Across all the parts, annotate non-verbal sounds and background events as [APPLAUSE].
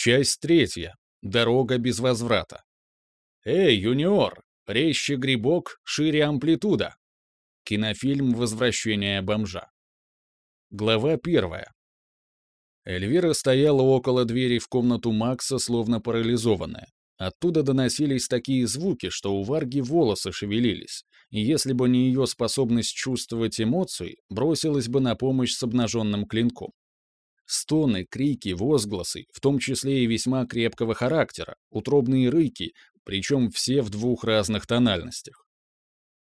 Часть третья. Дорога без возврата. Эй, юниор, резче грибок, шире амплитуда. Кинофильм «Возвращение бомжа». Глава первая. Эльвира стояла около двери в комнату Макса, словно парализованная. Оттуда доносились такие звуки, что у Варги волосы шевелились, и если бы не ее способность чувствовать эмоции, бросилась бы на помощь с обнаженным клинком. Стоны, крики, возгласы, в том числе и весьма крепкого характера, утробные рыки, причем все в двух разных тональностях.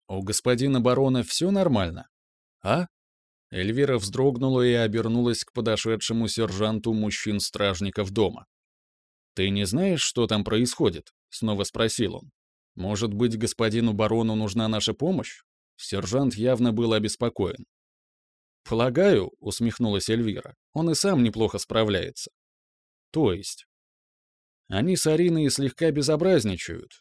«У господина барона все нормально? А?» Эльвира вздрогнула и обернулась к подошедшему сержанту мужчин-стражников дома. «Ты не знаешь, что там происходит?» — снова спросил он. «Может быть, господину барону нужна наша помощь?» Сержант явно был обеспокоен. «Полагаю», — усмехнулась Эльвира, — «он и сам неплохо справляется». «То есть?» «Они с Ариной слегка безобразничают».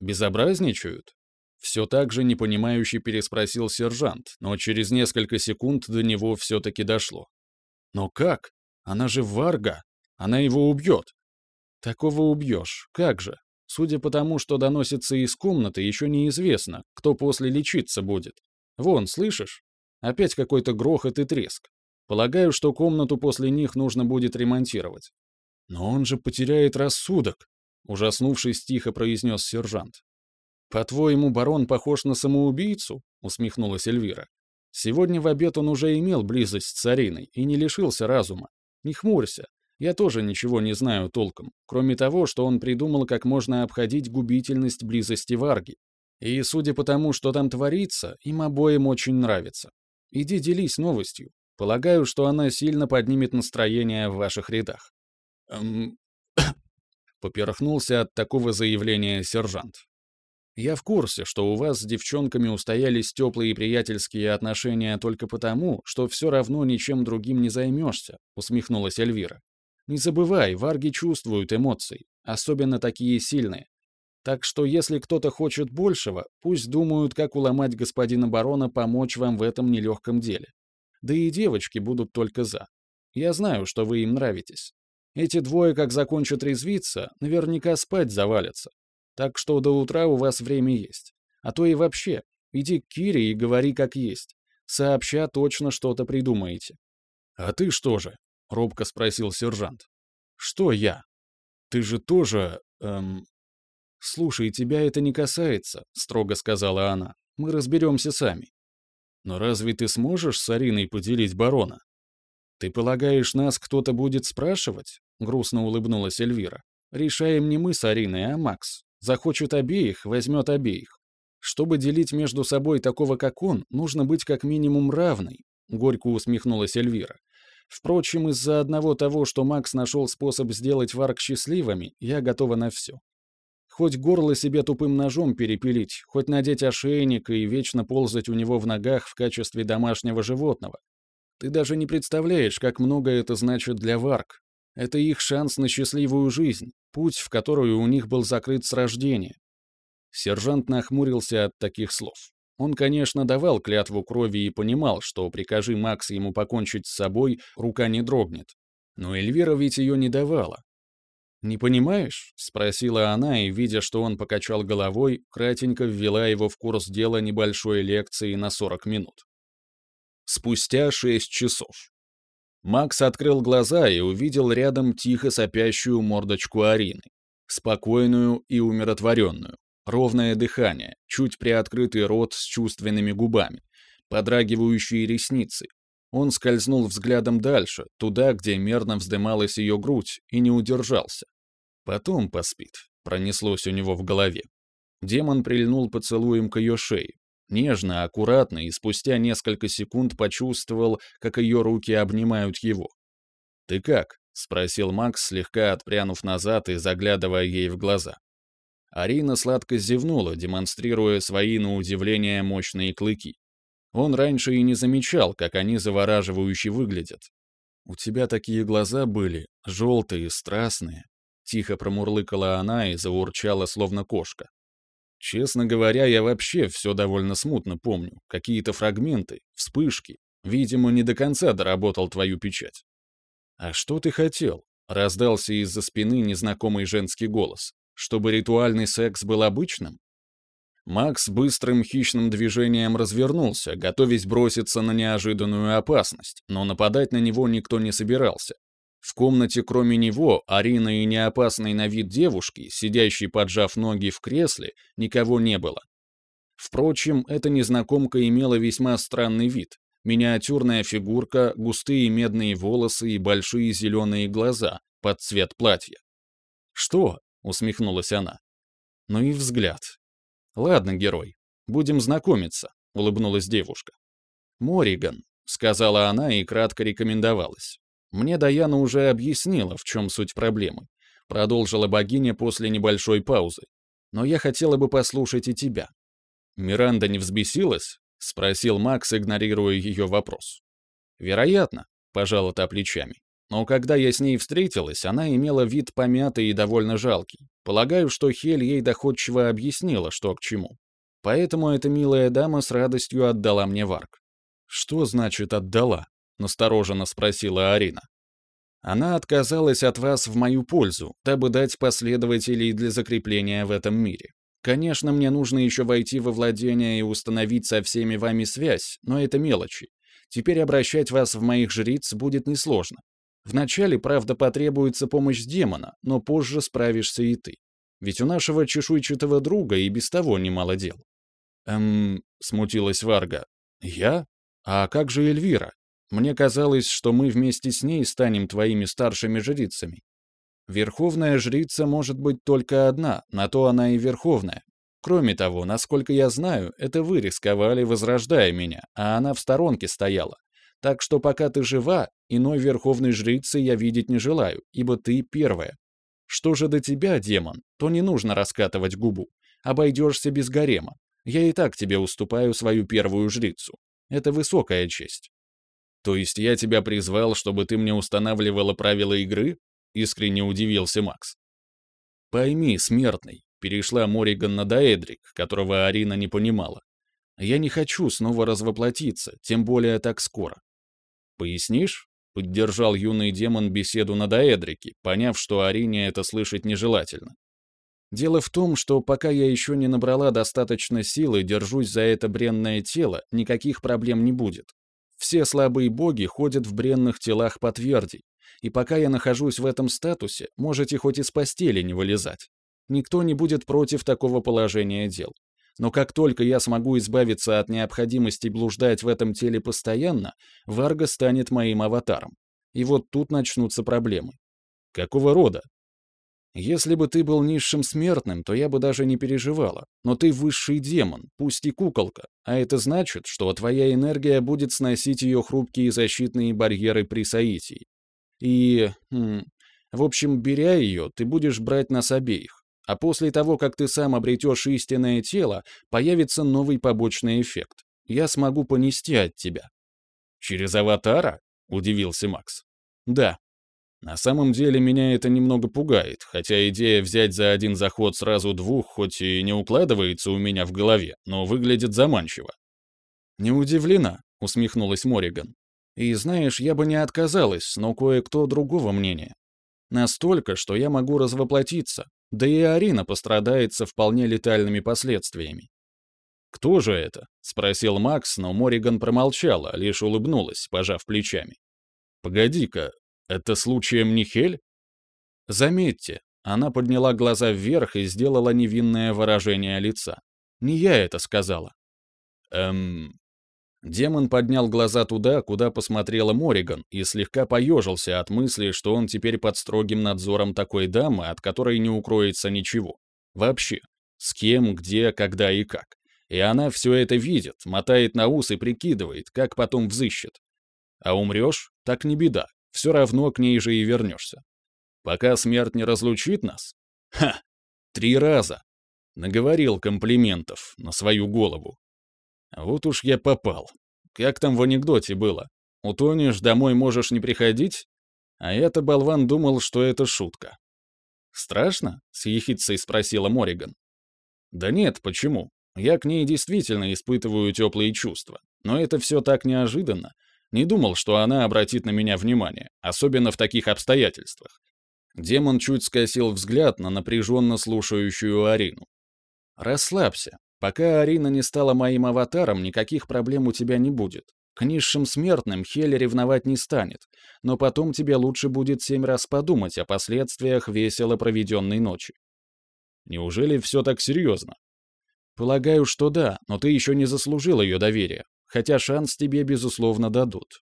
«Безобразничают?» Все так же непонимающе переспросил сержант, но через несколько секунд до него все-таки дошло. «Но как? Она же Варга! Она его убьет!» «Такого убьешь. Как же? Судя по тому, что доносится из комнаты, еще неизвестно, кто после лечиться будет. Вон, слышишь? Опять какой-то грохот и треск. Полагаю, что комнату после них нужно будет ремонтировать. Но он же потеряет рассудок, ужаснувшись, тихо произнес сержант. По-твоему, барон похож на самоубийцу? усмехнулась Эльвира. Сегодня в обед он уже имел близость с Ариной и не лишился разума. Не хмурься. Я тоже ничего не знаю толком, кроме того, что он придумал, как можно обходить губительность близости Варги. И, судя по тому, что там творится, им обоим очень нравится. Иди делись новостью. Полагаю, что она сильно поднимет настроение в ваших рядах». «Эм...» [COUGHS] Поперхнулся от такого заявления сержант. «Я в курсе, что у вас с девчонками устоялись теплые приятельские отношения только потому, что все равно ничем другим не займешься», — усмехнулась Эльвира. «Не забывай, варги чувствуют эмоции, особенно такие сильные. Так что если кто-то хочет большего, пусть думают, как уломать господина барона помочь вам в этом нелегком деле. Да и девочки будут только за. Я знаю, что вы им нравитесь. Эти двое, как закончат резвиться, наверняка спать завалятся. Так что до утра у вас время есть. А то и вообще, иди к Кире и говори как есть. Сообща точно что-то придумаете. «А ты что же?» — робко спросил сержант. «Что я? Ты же тоже, эм, «Слушай, тебя это не касается», — строго сказала она. «Мы разберемся сами». «Но разве ты сможешь с Ариной поделить барона?» «Ты полагаешь, нас кто-то будет спрашивать?» — грустно улыбнулась Эльвира. «Решаем не мы с Ариной, а Макс. Захочет обеих, возьмет обеих. Чтобы делить между собой такого, как он, нужно быть как минимум равной», — горько усмехнулась Эльвира. «Впрочем, из-за одного того, что Макс нашел способ сделать Варк счастливыми, я готова на все. Хоть горло себе тупым ножом перепилить, хоть надеть ошейник и вечно ползать у него в ногах в качестве домашнего животного. Ты даже не представляешь, как много это значит для варк. Это их шанс на счастливую жизнь, путь, в которую у них был закрыт с рождения. Сержант нахмурился от таких слов. Он, конечно, давал клятву крови и понимал, что прикажи Макс ему покончить с собой, рука не дрогнет. Но Эльвира ведь ее не давала. «Не понимаешь?» — спросила она, и, видя, что он покачал головой, кратенько ввела его в курс дела небольшой лекции на 40 минут. Спустя 6 часов. Макс открыл глаза и увидел рядом тихо сопящую мордочку Арины. Спокойную и умиротворенную. Ровное дыхание, чуть приоткрытый рот с чувственными губами, подрагивающие ресницы. Он скользнул взглядом дальше, туда, где мерно вздымалась ее грудь, и не удержался. Потом поспит, пронеслось у него в голове. Демон прильнул поцелуем к ее шее. Нежно, аккуратно и спустя несколько секунд почувствовал, как ее руки обнимают его. «Ты как?» — спросил Макс, слегка отпрянув назад и заглядывая ей в глаза. Арина сладко зевнула, демонстрируя свои, на удивление, мощные клыки. Он раньше и не замечал, как они завораживающе выглядят. «У тебя такие глаза были, желтые, страстные», Тихо промурлыкала она и заурчала, словно кошка. Честно говоря, я вообще все довольно смутно помню. Какие-то фрагменты, вспышки. Видимо, не до конца доработал твою печать. А что ты хотел? — раздался из-за спины незнакомый женский голос. «Чтобы ритуальный секс был обычным?» Макс быстрым хищным движением развернулся, готовясь броситься на неожиданную опасность, но нападать на него никто не собирался. В комнате кроме него, Арина и неопасной на вид девушки, сидящей поджав ноги в кресле, никого не было. Впрочем, эта незнакомка имела весьма странный вид. Миниатюрная фигурка, густые медные волосы и большие зеленые глаза под цвет платья. «Что?» — усмехнулась она. «Ну и взгляд. Ладно, герой, будем знакомиться», — улыбнулась девушка. «Мориган», — сказала она и кратко рекомендовалась. Мне Даяна уже объяснила, в чем суть проблемы. Продолжила богиня после небольшой паузы. Но я хотела бы послушать и тебя. Миранда не взбесилась? Спросил Макс, игнорируя ее вопрос. Вероятно, пожала та плечами. Но когда я с ней встретилась, она имела вид помятый и довольно жалкий. Полагаю, что Хель ей доходчиво объяснила, что к чему. Поэтому эта милая дама с радостью отдала мне варк. Что значит «отдала»? — настороженно спросила Арина. «Она отказалась от вас в мою пользу, дабы дать последователей для закрепления в этом мире. Конечно, мне нужно еще войти во владение и установить со всеми вами связь, но это мелочи. Теперь обращать вас в моих жриц будет несложно. Вначале, правда, потребуется помощь демона, но позже справишься и ты. Ведь у нашего чешуйчатого друга и без того немало дел». «Эм...» — смутилась Варга. «Я? А как же Эльвира? Мне казалось, что мы вместе с ней станем твоими старшими жрицами. Верховная жрица может быть только одна, на то она и верховная. Кроме того, насколько я знаю, это вы рисковали, возрождая меня, а она в сторонке стояла. Так что пока ты жива, иной верховной жрицы я видеть не желаю, ибо ты первая. Что же до тебя, демон, то не нужно раскатывать губу. Обойдешься без гарема. Я и так тебе уступаю свою первую жрицу. Это высокая честь. «То есть я тебя призвал, чтобы ты мне устанавливала правила игры?» — искренне удивился Макс. «Пойми, смертный», — перешла Мориган на Даэдрик, которого Арина не понимала. «Я не хочу снова развоплотиться, тем более так скоро». «Пояснишь?» — поддержал юный демон беседу на Даэдрике, поняв, что Арине это слышать нежелательно. Дело в том, что пока я еще не набрала достаточно силы, держусь за это бренное тело, никаких проблем не будет. Все слабые боги ходят в бренных телах по и пока я нахожусь в этом статусе, можете хоть из постели не вылезать. Никто не будет против такого положения дел. Но как только я смогу избавиться от необходимости блуждать в этом теле постоянно, Варга станет моим аватаром. И вот тут начнутся проблемы. Какого рода? Если бы ты был низшим смертным, то я бы даже не переживала. Но ты высший демон, пусть и куколка. А это значит, что твоя энергия будет сносить ее хрупкие защитные барьеры при соитии. И... Хм, в общем, беря ее, ты будешь брать нас обеих. А после того, как ты сам обретешь истинное тело, появится новый побочный эффект. Я смогу понести от тебя. «Через аватара?» — удивился Макс. «Да», на самом деле меня это немного пугает, хотя идея взять за один заход сразу двух хоть и не укладывается у меня в голове, но выглядит заманчиво. «Не удивлена», — усмехнулась Мориган. «И знаешь, я бы не отказалась, но кое-кто другого мнения. Настолько, что я могу развоплотиться, да и Арина пострадает со вполне летальными последствиями». «Кто же это?» — спросил Макс, но Мориган промолчала, лишь улыбнулась, пожав плечами. «Погоди-ка, это случаем не Хель? Заметьте, она подняла глаза вверх и сделала невинное выражение лица. Не я это сказала. Эм... Демон поднял глаза туда, куда посмотрела Мориган, и слегка поежился от мысли, что он теперь под строгим надзором такой дамы, от которой не укроется ничего. Вообще. С кем, где, когда и как. И она все это видит, мотает на ус и прикидывает, как потом взыщет. А умрешь, так не беда все равно к ней же и вернешься. Пока смерть не разлучит нас? Ха! Три раза! Наговорил комплиментов на свою голову. Вот уж я попал. Как там в анекдоте было? Утонешь, домой можешь не приходить? А это болван думал, что это шутка. «Страшно?» — с ехидцей спросила Мориган. «Да нет, почему? Я к ней действительно испытываю теплые чувства. Но это все так неожиданно, не думал, что она обратит на меня внимание, особенно в таких обстоятельствах. Демон чуть скосил взгляд на напряженно слушающую Арину. «Расслабься. Пока Арина не стала моим аватаром, никаких проблем у тебя не будет. К низшим смертным Хель ревновать не станет, но потом тебе лучше будет семь раз подумать о последствиях весело проведенной ночи». «Неужели все так серьезно?» «Полагаю, что да, но ты еще не заслужил ее доверия, хотя шанс тебе, безусловно, дадут».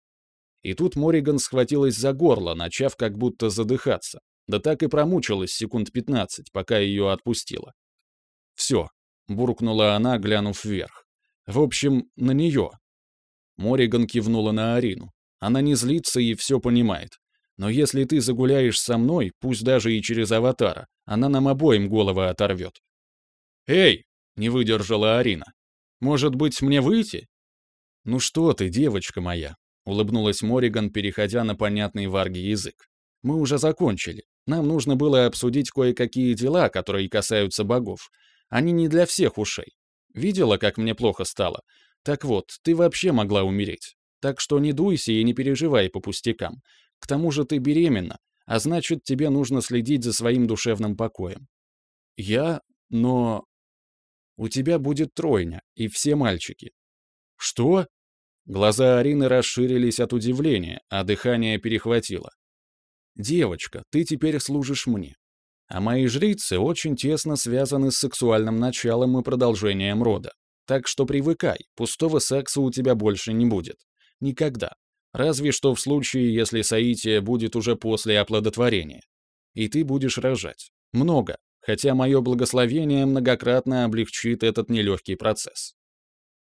И тут Мориган схватилась за горло, начав как будто задыхаться. Да так и промучилась секунд пятнадцать, пока ее отпустила. «Все», — буркнула она, глянув вверх. «В общем, на нее». Мориган кивнула на Арину. Она не злится и все понимает. Но если ты загуляешь со мной, пусть даже и через аватара, она нам обоим головы оторвет. «Эй!» — не выдержала Арина. «Может быть, мне выйти?» «Ну что ты, девочка моя!» — улыбнулась Мориган, переходя на понятный Варге язык. «Мы уже закончили. Нам нужно было обсудить кое-какие дела, которые касаются богов. Они не для всех ушей. Видела, как мне плохо стало? Так вот, ты вообще могла умереть. Так что не дуйся и не переживай по пустякам. К тому же ты беременна, а значит, тебе нужно следить за своим душевным покоем. Я... но... У тебя будет тройня, и все мальчики. Что? Глаза Арины расширились от удивления, а дыхание перехватило. «Девочка, ты теперь служишь мне. А мои жрицы очень тесно связаны с сексуальным началом и продолжением рода. Так что привыкай, пустого секса у тебя больше не будет. Никогда. Разве что в случае, если соитие будет уже после оплодотворения. И ты будешь рожать. Много, хотя мое благословение многократно облегчит этот нелегкий процесс.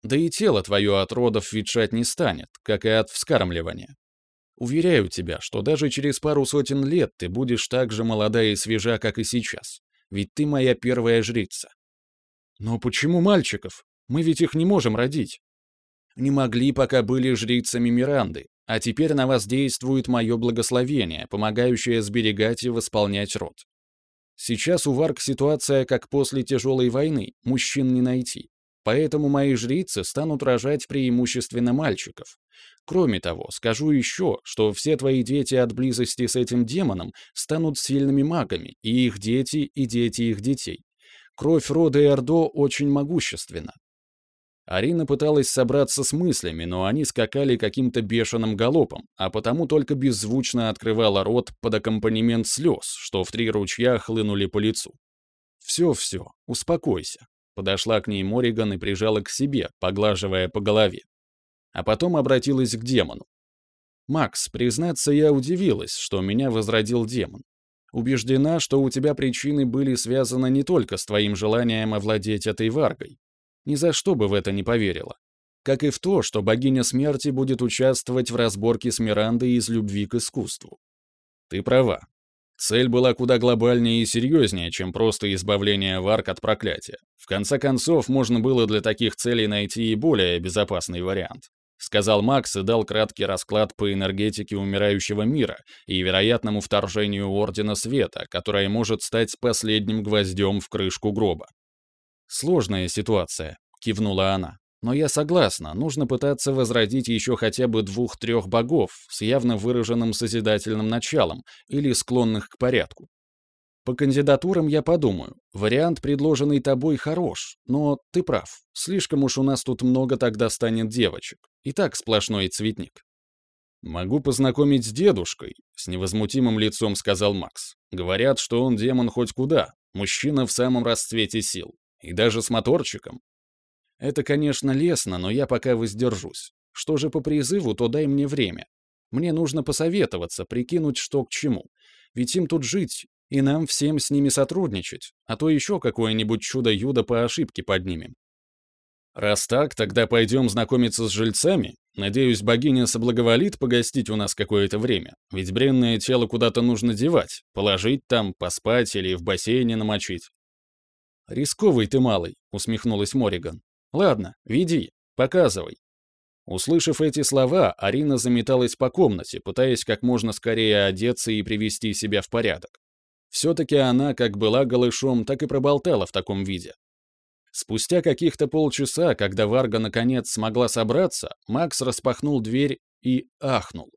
Да и тело твое от родов ветшать не станет, как и от вскармливания. Уверяю тебя, что даже через пару сотен лет ты будешь так же молода и свежа, как и сейчас. Ведь ты моя первая жрица. Но почему мальчиков? Мы ведь их не можем родить. Не могли, пока были жрицами Миранды, а теперь на вас действует мое благословение, помогающее сберегать и восполнять род. Сейчас у Варк ситуация как после тяжелой войны, мужчин не найти. Поэтому мои жрицы станут рожать преимущественно мальчиков. Кроме того, скажу еще, что все твои дети от близости с этим демоном станут сильными магами, и их дети, и дети их детей. Кровь рода Эрдо очень могущественна. Арина пыталась собраться с мыслями, но они скакали каким-то бешеным галопом, а потому только беззвучно открывала рот под аккомпанемент слез, что в три ручья хлынули по лицу. «Все-все, успокойся», Подошла к ней Мориган и прижала к себе, поглаживая по голове. А потом обратилась к демону. «Макс, признаться, я удивилась, что меня возродил демон. Убеждена, что у тебя причины были связаны не только с твоим желанием овладеть этой варгой. Ни за что бы в это не поверила. Как и в то, что богиня смерти будет участвовать в разборке с Мирандой из любви к искусству. Ты права. Цель была куда глобальнее и серьезнее, чем просто избавление Варк от проклятия. В конце концов, можно было для таких целей найти и более безопасный вариант. Сказал Макс и дал краткий расклад по энергетике умирающего мира и вероятному вторжению Ордена Света, которое может стать последним гвоздем в крышку гроба. «Сложная ситуация», — кивнула она. Но я согласна, нужно пытаться возродить еще хотя бы двух-трех богов с явно выраженным созидательным началом или склонных к порядку. По кандидатурам я подумаю. Вариант, предложенный тобой, хорош, но ты прав. Слишком уж у нас тут много тогда станет девочек. И так сплошной цветник. «Могу познакомить с дедушкой», — с невозмутимым лицом сказал Макс. «Говорят, что он демон хоть куда, мужчина в самом расцвете сил. И даже с моторчиком. Это, конечно, лестно, но я пока воздержусь. Что же по призыву, то дай мне время. Мне нужно посоветоваться, прикинуть, что к чему. Ведь им тут жить, и нам всем с ними сотрудничать, а то еще какое-нибудь чудо-юдо по ошибке поднимем. Раз так, тогда пойдем знакомиться с жильцами. Надеюсь, богиня соблаговолит погостить у нас какое-то время, ведь бренное тело куда-то нужно девать, положить там, поспать или в бассейне намочить. «Рисковый ты малый», — усмехнулась Мориган. Ладно, веди, показывай. Услышав эти слова, Арина заметалась по комнате, пытаясь как можно скорее одеться и привести себя в порядок. Все-таки она как была голышом, так и проболтала в таком виде. Спустя каких-то полчаса, когда Варга наконец смогла собраться, Макс распахнул дверь и ахнул.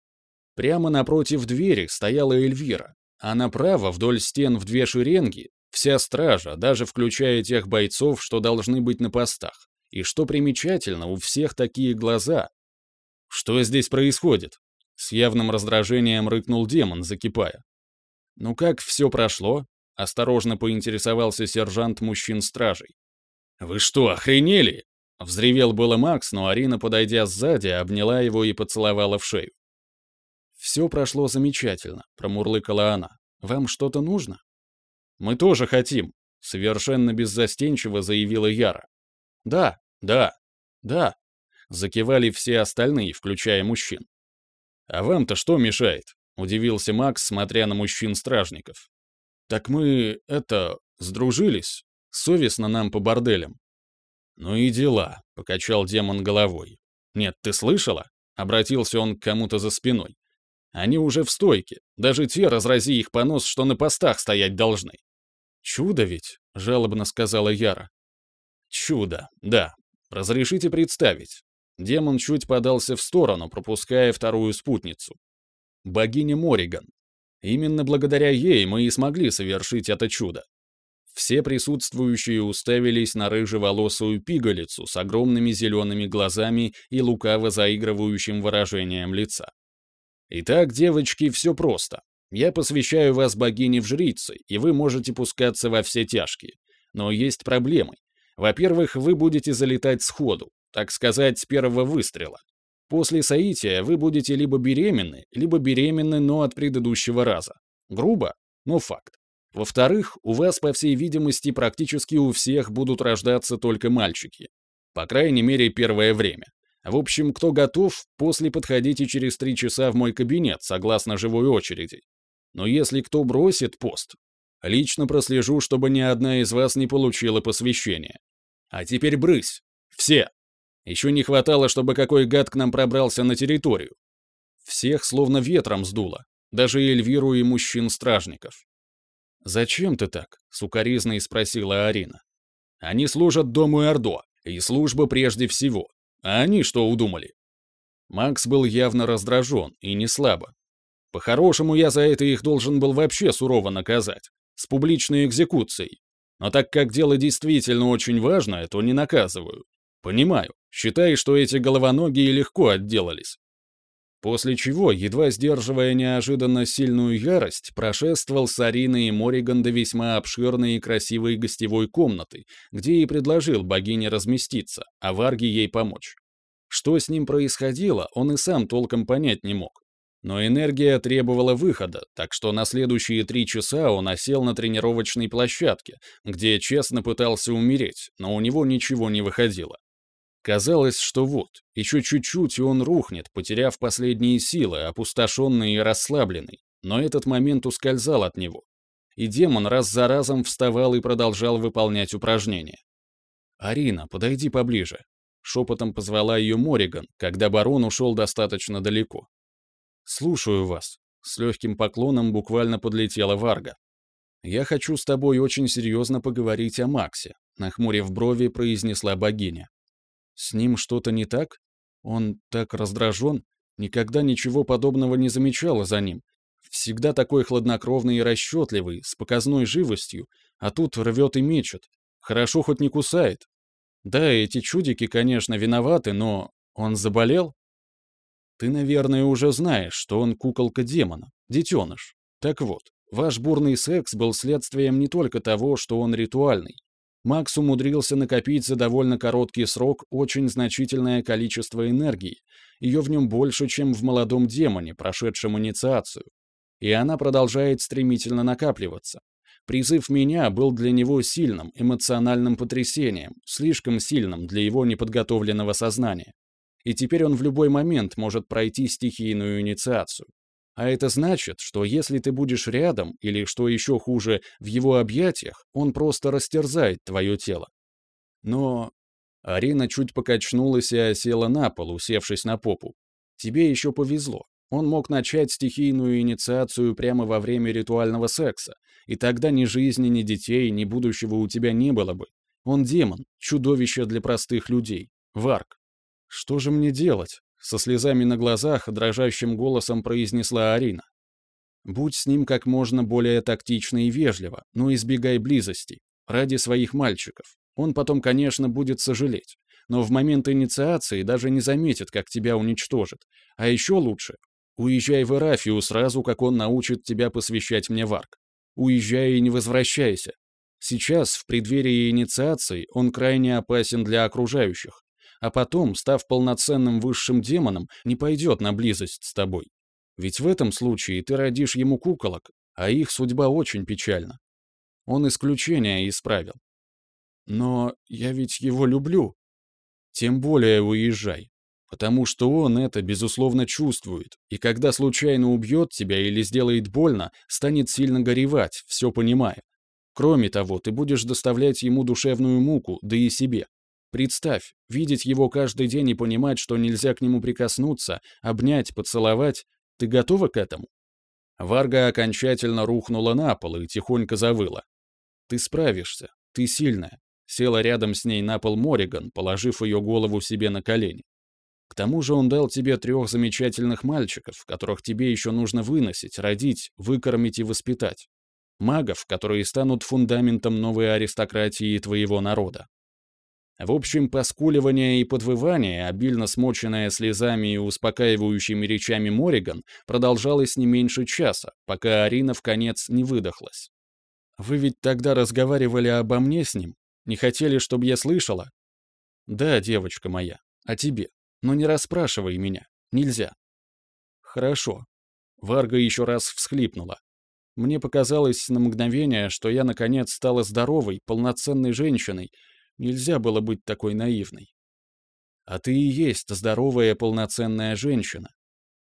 Прямо напротив двери стояла Эльвира, а направо, вдоль стен в две шеренги, вся стража, даже включая тех бойцов, что должны быть на постах. И что примечательно, у всех такие глаза. Что здесь происходит? С явным раздражением рыкнул демон, закипая. «Ну как все прошло?» — осторожно поинтересовался сержант мужчин-стражей. «Вы что, охренели?» — взревел было Макс, но Арина, подойдя сзади, обняла его и поцеловала в шею. «Все прошло замечательно», — промурлыкала она. «Вам что-то нужно?» «Мы тоже хотим», — совершенно беззастенчиво заявила Яра. «Да, да, да», — закивали все остальные, включая мужчин. «А вам-то что мешает?» — удивился Макс, смотря на мужчин-стражников. «Так мы, это, сдружились. Совестно нам по борделям». «Ну и дела», — покачал демон головой. «Нет, ты слышала?» — обратился он к кому-то за спиной. «Они уже в стойке. Даже те, разрази их понос, что на постах стоять должны». «Чудо ведь», — жалобно сказала Яра. «Чудо, да. Разрешите представить. Демон чуть подался в сторону, пропуская вторую спутницу. Богиня Мориган. Именно благодаря ей мы и смогли совершить это чудо. Все присутствующие уставились на рыжеволосую пигалицу с огромными зелеными глазами и лукаво заигрывающим выражением лица. Итак, девочки, все просто. Я посвящаю вас богине в жрицы, и вы можете пускаться во все тяжкие. Но есть проблемы. Во-первых, вы будете залетать сходу, так сказать, с первого выстрела. После соития вы будете либо беременны, либо беременны, но от предыдущего раза. Грубо, но факт. Во-вторых, у вас, по всей видимости, практически у всех будут рождаться только мальчики. По крайней мере, первое время. В общем, кто готов, после подходите через три часа в мой кабинет, согласно живой очереди. Но если кто бросит пост, лично прослежу, чтобы ни одна из вас не получила посвящение. А теперь брысь. Все. Еще не хватало, чтобы какой гад к нам пробрался на территорию. Всех словно ветром сдуло, даже Эльвиру и мужчин-стражников. «Зачем ты так?» — сукоризной спросила Арина. «Они служат Дому Ордо, и служба прежде всего. А они что удумали?» Макс был явно раздражен, и не слабо. По-хорошему, я за это их должен был вообще сурово наказать, с публичной экзекуцией. Но так как дело действительно очень важное, то не наказываю. Понимаю, считай, что эти головоногие легко отделались. После чего, едва сдерживая неожиданно сильную ярость, прошествовал с Ариной и Мориган до весьма обширной и красивой гостевой комнаты, где и предложил богине разместиться, а Варге ей помочь. Что с ним происходило, он и сам толком понять не мог. Но энергия требовала выхода, так что на следующие три часа он осел на тренировочной площадке, где честно пытался умереть, но у него ничего не выходило. Казалось, что вот, еще чуть-чуть, и он рухнет, потеряв последние силы, опустошенный и расслабленный. Но этот момент ускользал от него. И демон раз за разом вставал и продолжал выполнять упражнения. «Арина, подойди поближе», — шепотом позвала ее Мориган, когда барон ушел достаточно далеко. «Слушаю вас», — с легким поклоном буквально подлетела Варга. «Я хочу с тобой очень серьезно поговорить о Максе», — нахмурив брови, произнесла богиня. С ним что-то не так? Он так раздражен, никогда ничего подобного не замечала за ним. Всегда такой хладнокровный и расчетливый, с показной живостью, а тут рвет и мечет. Хорошо хоть не кусает. Да, эти чудики, конечно, виноваты, но он заболел? Ты, наверное, уже знаешь, что он куколка демона, детеныш. Так вот, ваш бурный секс был следствием не только того, что он ритуальный, Макс умудрился накопить за довольно короткий срок очень значительное количество энергии. Ее в нем больше, чем в молодом демоне, прошедшем инициацию. И она продолжает стремительно накапливаться. Призыв меня был для него сильным эмоциональным потрясением, слишком сильным для его неподготовленного сознания. И теперь он в любой момент может пройти стихийную инициацию. А это значит, что если ты будешь рядом, или, что еще хуже, в его объятиях, он просто растерзает твое тело. Но... Арина чуть покачнулась и осела на пол, усевшись на попу. Тебе еще повезло. Он мог начать стихийную инициацию прямо во время ритуального секса, и тогда ни жизни, ни детей, ни будущего у тебя не было бы. Он демон, чудовище для простых людей, варк. Что же мне делать? Со слезами на глазах, дрожащим голосом произнесла Арина. Будь с ним как можно более тактично и вежливо, но избегай близости. Ради своих мальчиков. Он потом, конечно, будет сожалеть. Но в момент инициации даже не заметит, как тебя уничтожит. А еще лучше. Уезжай в Эрафию сразу, как он научит тебя посвящать мне варк. Уезжай и не возвращайся. Сейчас, в преддверии инициации, он крайне опасен для окружающих. А потом, став полноценным высшим демоном, не пойдет на близость с тобой. Ведь в этом случае ты родишь ему куколок, а их судьба очень печальна. Он исключение исправил. Но я ведь его люблю. Тем более уезжай. Потому что он это, безусловно, чувствует, и когда случайно убьет тебя или сделает больно, станет сильно горевать, все понимая. Кроме того, ты будешь доставлять ему душевную муку, да и себе. Представь, видеть его каждый день и понимать, что нельзя к нему прикоснуться, обнять, поцеловать. Ты готова к этому? Варга окончательно рухнула на пол и тихонько завыла. Ты справишься, ты сильная. Села рядом с ней на пол Мориган, положив ее голову себе на колени. К тому же он дал тебе трех замечательных мальчиков, которых тебе еще нужно выносить, родить, выкормить и воспитать. Магов, которые станут фундаментом новой аристократии твоего народа. В общем, поскуливание и подвывание, обильно смоченное слезами и успокаивающими речами Мориган, продолжалось не меньше часа, пока Арина в конец не выдохлась. «Вы ведь тогда разговаривали обо мне с ним? Не хотели, чтобы я слышала?» «Да, девочка моя, о тебе. Но не расспрашивай меня. Нельзя». «Хорошо». Варга еще раз всхлипнула. Мне показалось на мгновение, что я наконец стала здоровой, полноценной женщиной. Нельзя было быть такой наивной. А ты и есть здоровая, полноценная женщина.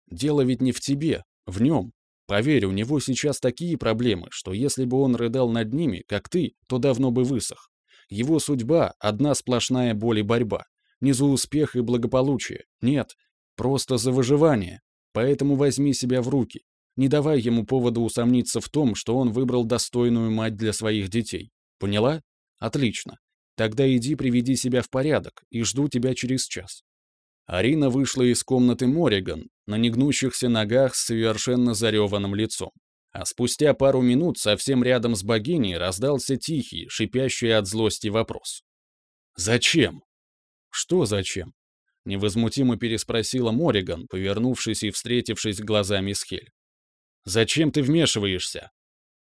Дело ведь не в тебе, в нем. Поверь, у него сейчас такие проблемы, что если бы он рыдал над ними, как ты, то давно бы высох. Его судьба — одна сплошная боль и борьба. Не за успех и благополучие. Нет, просто за выживание. Поэтому возьми себя в руки. Не давай ему повода усомниться в том, что он выбрал достойную мать для своих детей. Поняла? Отлично. Тогда иди приведи себя в порядок, и жду тебя через час. Арина вышла из комнаты Мориган на негнущихся ногах с совершенно зареванным лицом. А спустя пару минут совсем рядом с богиней раздался тихий, шипящий от злости вопрос. «Зачем?» «Что зачем?» — невозмутимо переспросила Мориган, повернувшись и встретившись глазами с Хель. «Зачем ты вмешиваешься?»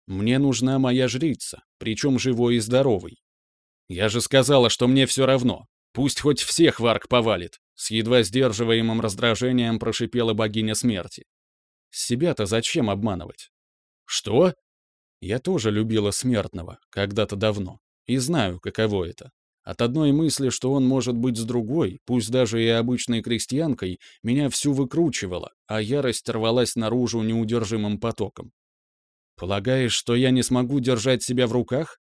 «Мне нужна моя жрица, причем живой и здоровой». «Я же сказала, что мне все равно. Пусть хоть всех варк повалит», — с едва сдерживаемым раздражением прошипела богиня смерти. «Себя-то зачем обманывать?» «Что?» Я тоже любила смертного, когда-то давно, и знаю, каково это. От одной мысли, что он может быть с другой, пусть даже и обычной крестьянкой, меня всю выкручивало, а ярость рвалась наружу неудержимым потоком. «Полагаешь, что я не смогу держать себя в руках?»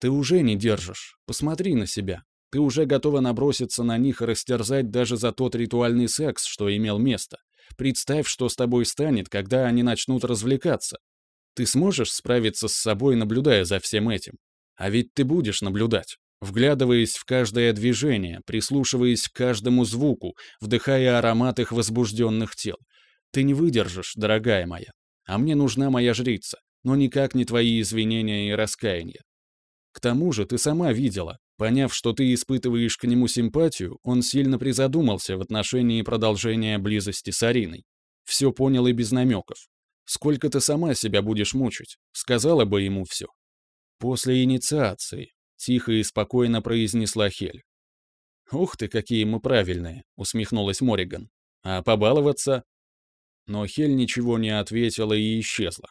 «Ты уже не держишь. Посмотри на себя. Ты уже готова наброситься на них и растерзать даже за тот ритуальный секс, что имел место. Представь, что с тобой станет, когда они начнут развлекаться. Ты сможешь справиться с собой, наблюдая за всем этим? А ведь ты будешь наблюдать, вглядываясь в каждое движение, прислушиваясь к каждому звуку, вдыхая аромат их возбужденных тел. Ты не выдержишь, дорогая моя. А мне нужна моя жрица, но никак не твои извинения и раскаяния. К тому же ты сама видела, поняв, что ты испытываешь к нему симпатию, он сильно призадумался в отношении продолжения близости с Ариной. Все понял и без намеков. Сколько ты сама себя будешь мучить? Сказала бы ему все. После инициации, тихо и спокойно произнесла Хель. «Ух ты, какие мы правильные!» — усмехнулась Мориган. «А побаловаться?» Но Хель ничего не ответила и исчезла.